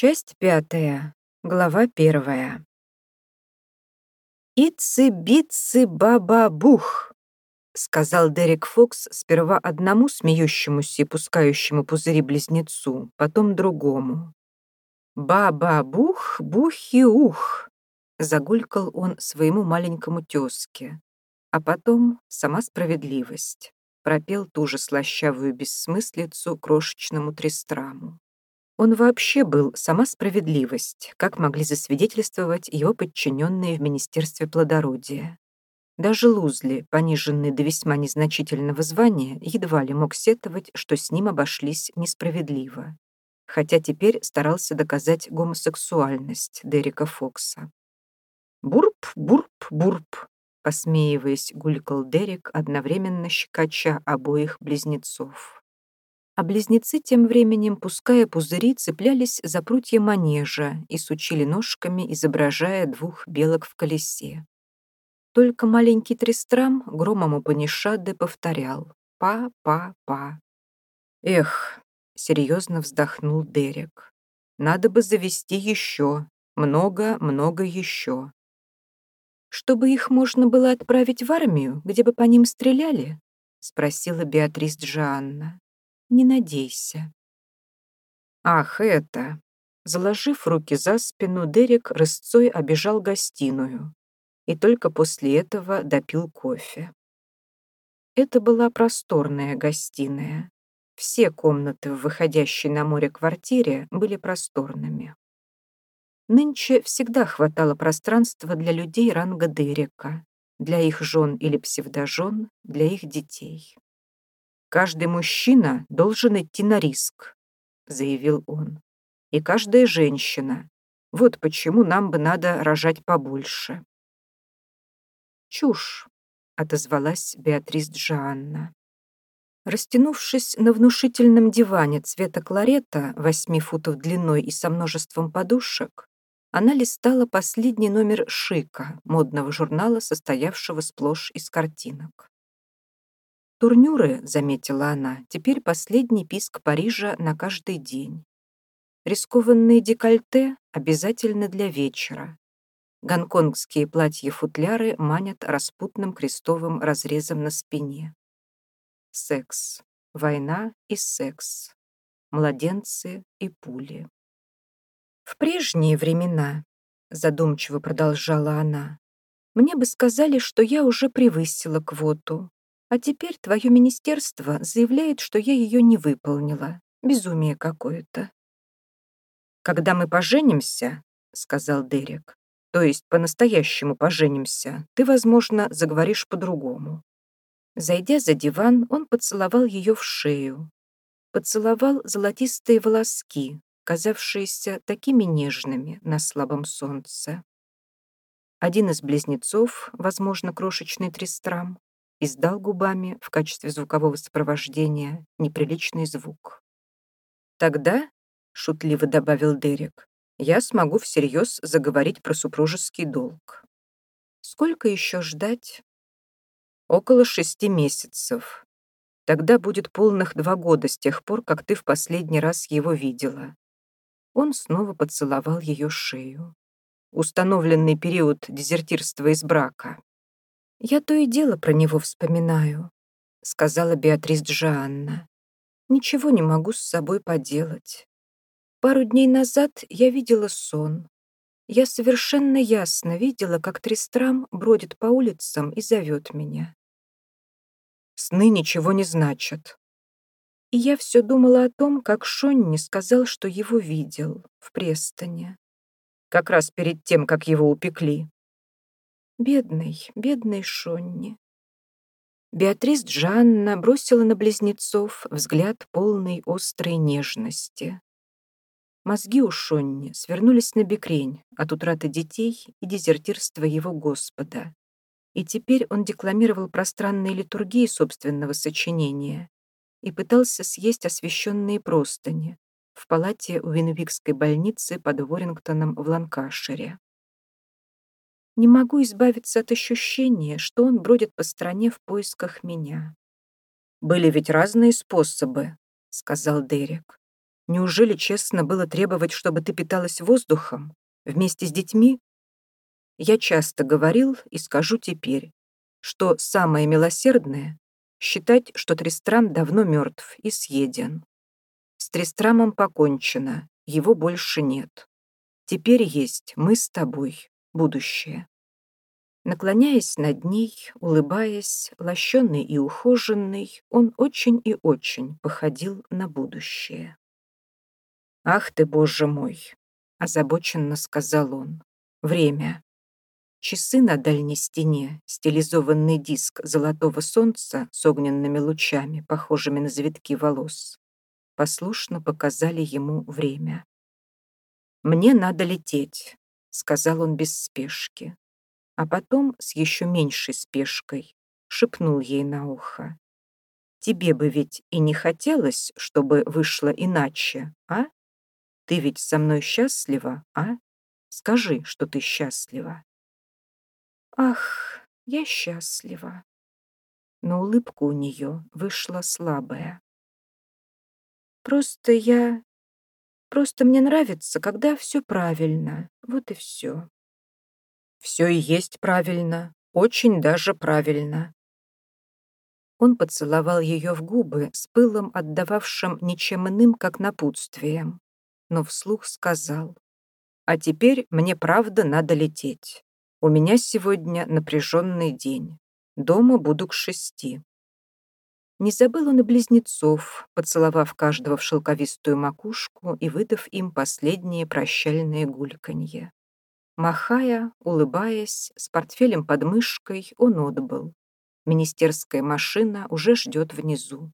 Часть пятая. Глава первая. «Ицы-бицы-баба-бух!» — сказал Дерек Фокс сперва одному смеющемуся и пускающему пузыри близнецу, потом другому. «Ба-ба-бух, бухи-ух!» — загулькал он своему маленькому тезке. А потом сама справедливость пропел ту же слащавую бессмыслицу крошечному Тристраму. Он вообще был сама справедливость, как могли засвидетельствовать его подчиненные в Министерстве плодородия. Даже Лузли, пониженный до весьма незначительного звания, едва ли мог сетовать, что с ним обошлись несправедливо. Хотя теперь старался доказать гомосексуальность Дерека Фокса. «Бурп, бурп, бурп», посмеиваясь, гулькал Дерек, одновременно щекоча обоих близнецов а близнецы тем временем, пуская пузыри, цеплялись за прутья манежа и сучили ножками, изображая двух белок в колесе. Только маленький Трестрам громом Панишаде повторял «па-па-па». «Эх», — серьезно вздохнул Дерек, «надо бы завести еще, много-много еще». «Чтобы их можно было отправить в армию, где бы по ним стреляли?» — спросила Беатрис Джоанна. Не надейся. Ах, это... Заложив руки за спину, Дерек рысцой обежал гостиную и только после этого допил кофе. Это была просторная гостиная. Все комнаты в выходящей на море квартире были просторными. Нынче всегда хватало пространства для людей ранга Дерека, для их жен или псевдожен, для их детей. «Каждый мужчина должен идти на риск», — заявил он. «И каждая женщина. Вот почему нам бы надо рожать побольше». «Чушь», — отозвалась Беатрис Джоанна. Растянувшись на внушительном диване цвета кларета, восьми футов длиной и со множеством подушек, она листала последний номер «Шика», модного журнала, состоявшего сплошь из картинок. Турнюры, заметила она, теперь последний писк Парижа на каждый день. Рискованные декольте обязательно для вечера. Гонконгские платья-футляры манят распутным крестовым разрезом на спине. Секс. Война и секс. Младенцы и пули. В прежние времена, задумчиво продолжала она, мне бы сказали, что я уже превысила квоту, а теперь твое министерство заявляет, что я ее не выполнила. Безумие какое-то. «Когда мы поженимся», — сказал Дерек, «то есть по-настоящему поженимся, ты, возможно, заговоришь по-другому». Зайдя за диван, он поцеловал ее в шею. Поцеловал золотистые волоски, казавшиеся такими нежными на слабом солнце. Один из близнецов, возможно, крошечный Тристрам, издал губами в качестве звукового сопровождения неприличный звук. «Тогда», — шутливо добавил Дерек, «я смогу всерьез заговорить про супружеский долг». «Сколько еще ждать?» «Около шести месяцев. Тогда будет полных два года с тех пор, как ты в последний раз его видела». Он снова поцеловал ее шею. Установленный период дезертирства из брака. «Я то и дело про него вспоминаю», — сказала Беатрис Джоанна. «Ничего не могу с собой поделать. Пару дней назад я видела сон. Я совершенно ясно видела, как Тристрам бродит по улицам и зовет меня. Сны ничего не значат. И я все думала о том, как Шонни сказал, что его видел в Престоне. Как раз перед тем, как его упекли. Бедный, бедный Шонни. Беатрис Джанна бросила на близнецов взгляд полной острой нежности. Мозги у Шонни свернулись на бекрень от утраты детей и дезертирства его Господа. И теперь он декламировал пространные литургии собственного сочинения и пытался съесть освященные простыни в палате у Винвикской больницы под Уоррингтоном в Ланкашире. Не могу избавиться от ощущения, что он бродит по стране в поисках меня. «Были ведь разные способы», — сказал Дерек. Неужели честно было требовать, чтобы ты питалась воздухом? Вместе с детьми? Я часто говорил и скажу теперь, что самое милосердное — считать, что Тристрам давно мертв и съеден. С Тристрамом покончено, его больше нет. Теперь есть мы с тобой, будущее. Наклоняясь над ней, улыбаясь, лощенный и ухоженный, он очень и очень походил на будущее. «Ах ты, Боже мой!» — озабоченно сказал он. «Время». Часы на дальней стене, стилизованный диск золотого солнца с огненными лучами, похожими на завитки волос, послушно показали ему время. «Мне надо лететь», — сказал он без спешки. А потом с еще меньшей спешкой шепнул ей на ухо. «Тебе бы ведь и не хотелось, чтобы вышло иначе, а?» Ты ведь со мной счастлива, а? Скажи, что ты счастлива. Ах, я счастлива. Но улыбка у нее вышла слабая. Просто я... Просто мне нравится, когда все правильно. Вот и все. Все и есть правильно. Очень даже правильно. Он поцеловал ее в губы с пылом, отдававшим ничем иным, как напутствием но вслух сказал. «А теперь мне правда надо лететь. У меня сегодня напряженный день. Дома буду к шести». Не забыл он и близнецов, поцеловав каждого в шелковистую макушку и выдав им последние прощальные гульканье. Махая, улыбаясь, с портфелем под мышкой, он отбыл. Министерская машина уже ждет внизу.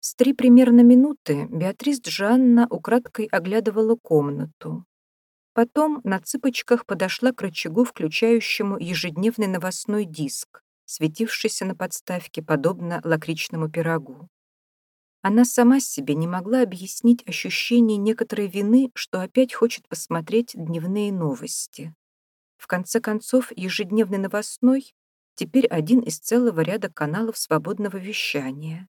С три примерно минуты Беатрис Джанна украдкой оглядывала комнату. Потом на цыпочках подошла к рычагу, включающему ежедневный новостной диск, светившийся на подставке, подобно лакричному пирогу. Она сама себе не могла объяснить ощущение некоторой вины, что опять хочет посмотреть дневные новости. В конце концов, ежедневный новостной теперь один из целого ряда каналов свободного вещания.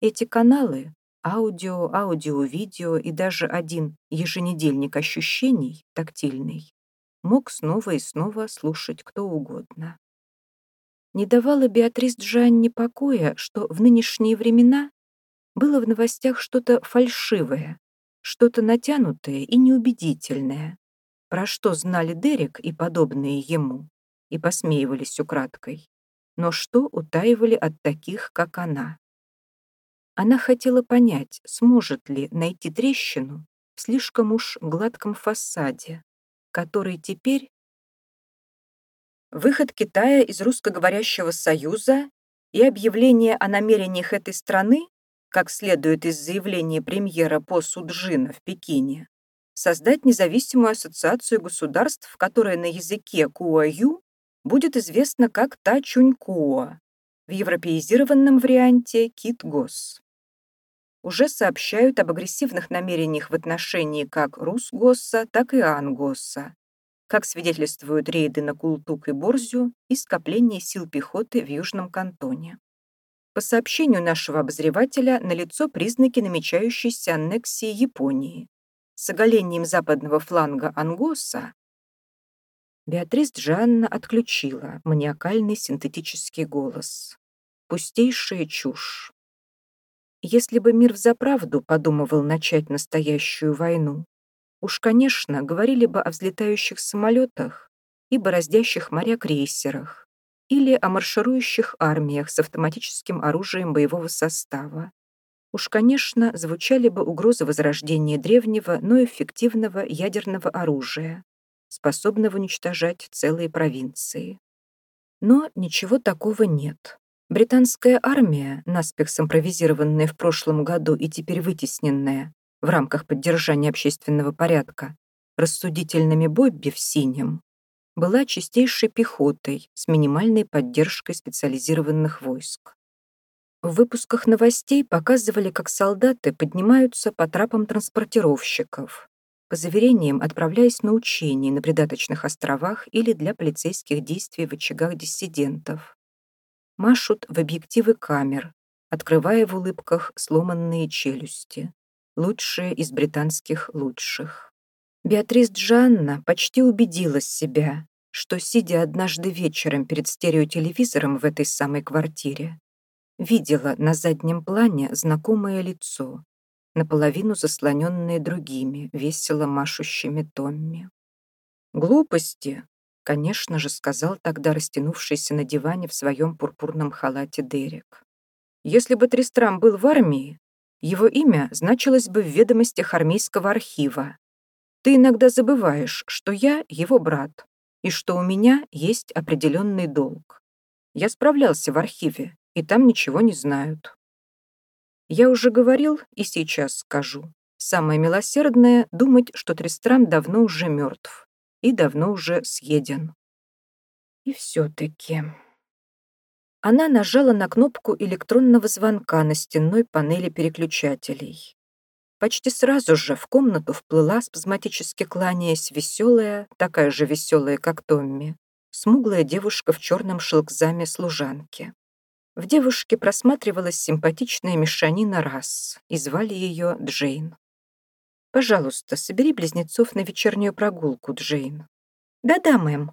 Эти каналы — аудио, аудио-видео и даже один еженедельник ощущений, тактильный, мог снова и снова слушать кто угодно. Не давала Беатрис Джанни покоя, что в нынешние времена было в новостях что-то фальшивое, что-то натянутое и неубедительное, про что знали Дерек и подобные ему, и посмеивались украдкой, но что утаивали от таких, как она. Она хотела понять, сможет ли найти трещину в слишком уж гладком фасаде, который теперь... Выход Китая из русско-говорящего союза и объявление о намерениях этой страны, как следует из заявления премьера По Суджина в Пекине, создать независимую ассоциацию государств, которая на языке Куаю будет известна как Та-Чунь-Куа, в европеизированном варианте Кит-Гос. Уже сообщают об агрессивных намерениях в отношении как Русгосса, так и Ангосса, как свидетельствуют рейды на Култук и Борзю и скопление сил пехоты в Южном кантоне. По сообщению нашего обозревателя, налицо признаки намечающейся аннексии Японии. С оголением западного фланга Ангоса Беатрис Джанна отключила маниакальный синтетический голос. Пустейшая чушь. Если бы мир взаправду подумывал начать настоящую войну, уж, конечно, говорили бы о взлетающих самолетах и бороздящих моря крейсерах или о марширующих армиях с автоматическим оружием боевого состава. Уж, конечно, звучали бы угрозы возрождения древнего, но эффективного ядерного оружия, способного уничтожать целые провинции. Но ничего такого нет. Британская армия, наспех симпровизированная в прошлом году и теперь вытесненная в рамках поддержания общественного порядка, рассудительными Бобби в синем, была чистейшей пехотой с минимальной поддержкой специализированных войск. В выпусках новостей показывали, как солдаты поднимаются по трапам транспортировщиков, по заверениям отправляясь на учения на придаточных островах или для полицейских действий в очагах диссидентов машут в объективы камер, открывая в улыбках сломанные челюсти. Лучшие из британских лучших. Беатрис Джанна почти убедила себя, что, сидя однажды вечером перед стереотелевизором в этой самой квартире, видела на заднем плане знакомое лицо, наполовину заслоненное другими, весело машущими Томми. «Глупости!» — конечно же, сказал тогда растянувшийся на диване в своем пурпурном халате Дерек. «Если бы Тристрам был в армии, его имя значилось бы в ведомостях армейского архива. Ты иногда забываешь, что я его брат, и что у меня есть определенный долг. Я справлялся в архиве, и там ничего не знают. Я уже говорил и сейчас скажу. Самое милосердное — думать, что Тристрам давно уже мертв и давно уже съеден. И все-таки... Она нажала на кнопку электронного звонка на стенной панели переключателей. Почти сразу же в комнату вплыла, спазматически кланяясь, веселая, такая же веселая, как Томми, смуглая девушка в черном шелкзаме служанки. В девушке просматривалась симпатичная мешанина рас, и звали ее Джейн. «Пожалуйста, собери близнецов на вечернюю прогулку, Джейн». «Да-да, мэм».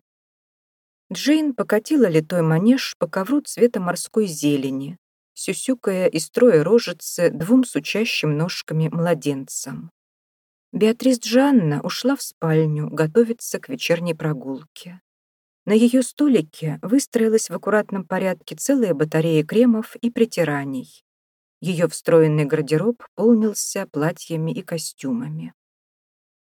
Джейн покатила литой манеж по ковру цвета морской зелени, сюсюкая и строя рожицы двум сучащим ножками младенцам. Беатрис Джанна ушла в спальню готовиться к вечерней прогулке. На ее столике выстроилась в аккуратном порядке целая батарея кремов и притираний. Ее встроенный гардероб полнился платьями и костюмами.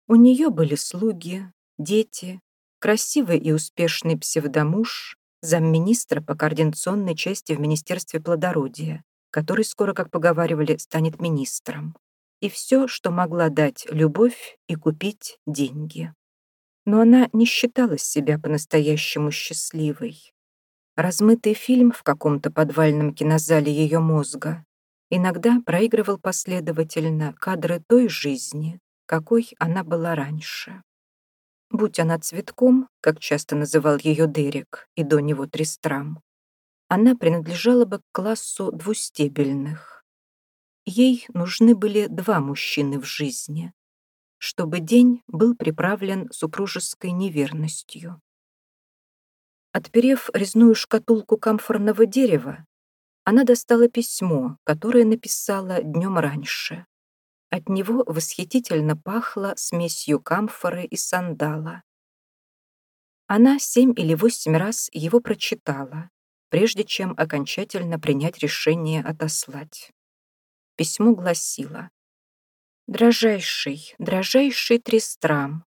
У нее были слуги, дети, красивый и успешный псевдомуж, замминистра по координационной части в Министерстве плодородия, который скоро, как поговаривали, станет министром. И все, что могла дать любовь и купить деньги. Но она не считала себя по-настоящему счастливой. Размытый фильм в каком-то подвальном кинозале ее мозга иногда проигрывал последовательно кадры той жизни, какой она была раньше. Будь она цветком, как часто называл ее Дерек, и до него Тристрам, она принадлежала бы к классу двустебельных. Ей нужны были два мужчины в жизни, чтобы день был приправлен супружеской неверностью. Отперев резную шкатулку камфорного дерева, она достала письмо, которое написала днем раньше. От него восхитительно пахло смесью камфоры и сандала. Она семь или восемь раз его прочитала, прежде чем окончательно принять решение отослать. Письмо гласило «Дрожайший, дрожайший Тристрам,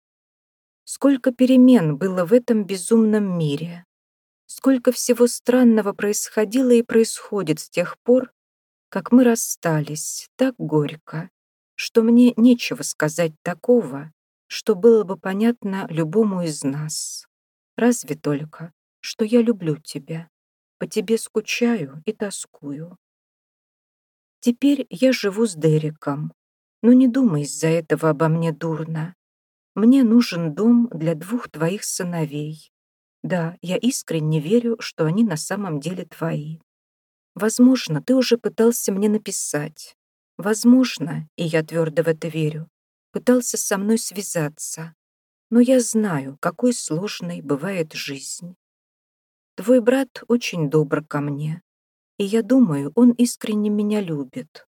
сколько перемен было в этом безумном мире, сколько всего странного происходило и происходит с тех пор, как мы расстались так горько, что мне нечего сказать такого, что было бы понятно любому из нас. Разве только, что я люблю тебя, по тебе скучаю и тоскую. Теперь я живу с Дереком, но не думай из-за этого обо мне дурно. Мне нужен дом для двух твоих сыновей. Да, я искренне верю, что они на самом деле твои. Возможно, ты уже пытался мне написать, Возможно, и я твердо в это верю, пытался со мной связаться, но я знаю, какой сложной бывает жизнь. Твой брат очень добр ко мне, и я думаю, он искренне меня любит,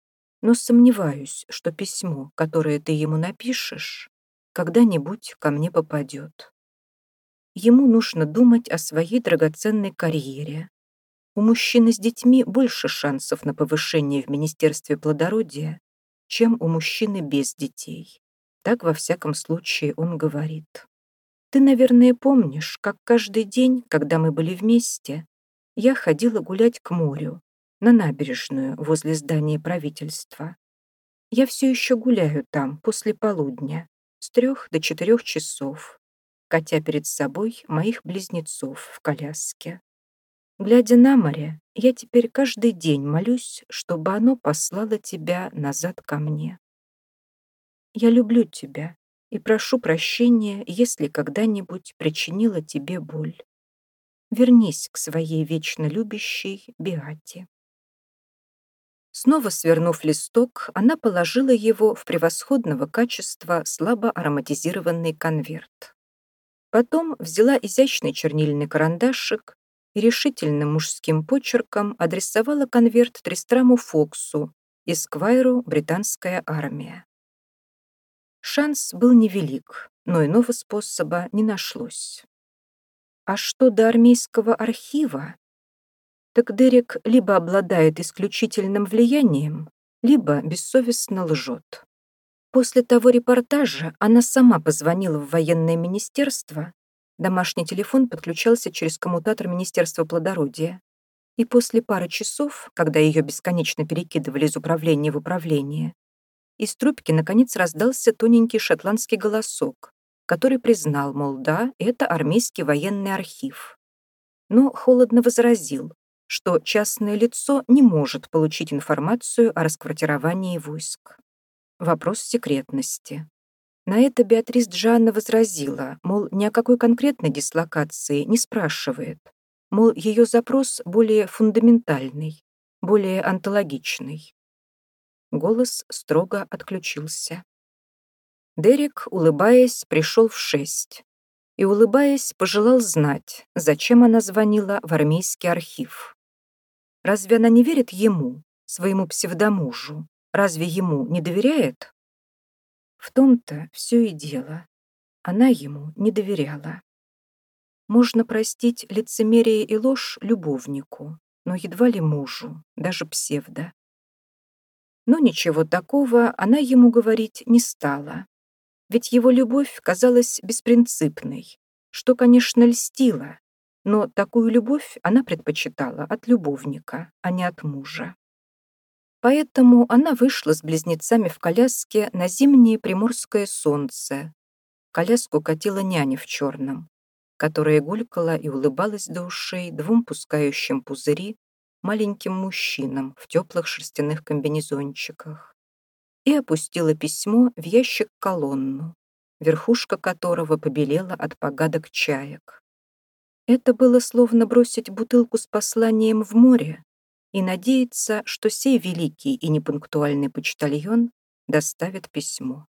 но сомневаюсь, что письмо, которое ты ему напишешь, когда-нибудь ко мне попадет. Ему нужно думать о своей драгоценной карьере, у мужчины с детьми больше шансов на повышение в Министерстве плодородия, чем у мужчины без детей. Так, во всяком случае, он говорит. Ты, наверное, помнишь, как каждый день, когда мы были вместе, я ходила гулять к морю, на набережную возле здания правительства. Я все еще гуляю там после полудня, с трех до четырех часов, катя перед собой моих близнецов в коляске. Глядя на море, я теперь каждый день молюсь, чтобы оно послало тебя назад ко мне. Я люблю тебя и прошу прощения, если когда-нибудь причинила тебе боль. Вернись к своей вечно любящей Биате. Снова свернув листок, она положила его в превосходного качества слабо ароматизированный конверт. Потом взяла изящный чернильный карандашик и решительным мужским почерком адресовала конверт Тристраму Фоксу, Эсквайру «Британская армия». Шанс был невелик, но иного способа не нашлось. А что до армейского архива? Так Дерек либо обладает исключительным влиянием, либо бессовестно лжет. После того репортажа она сама позвонила в военное министерство, домашний телефон подключался через коммутатор Министерства плодородия, и после пары часов, когда ее бесконечно перекидывали из управления в управление, из трубки наконец раздался тоненький шотландский голосок, который признал, мол, да, это армейский военный архив. Но холодно возразил, что частное лицо не может получить информацию о расквартировании войск. Вопрос секретности. На это Беатрис Джанна возразила, мол, ни о какой конкретной дислокации не спрашивает, мол, ее запрос более фундаментальный, более онтологичный. Голос строго отключился. Дерек, улыбаясь, пришел в шесть и, улыбаясь, пожелал знать, зачем она звонила в армейский архив. Разве она не верит ему, своему псевдомужу? Разве ему не доверяет? В том-то все и дело. Она ему не доверяла. Можно простить лицемерие и ложь любовнику, но едва ли мужу, даже псевдо. Но ничего такого она ему говорить не стала. Ведь его любовь казалась беспринципной, что, конечно, льстило, но такую любовь она предпочитала от любовника, а не от мужа. Поэтому она вышла с близнецами в коляске на зимнее приморское солнце. Коляску катила няня в черном, которая гулькала и улыбалась до ушей двум пускающим пузыри маленьким мужчинам в теплых шерстяных комбинезончиках и опустила письмо в ящик-колонну, верхушка которого побелела от погадок чаек. Это было словно бросить бутылку с посланием в море, и надеяться, что сей великий и непунктуальный почтальон доставит письмо.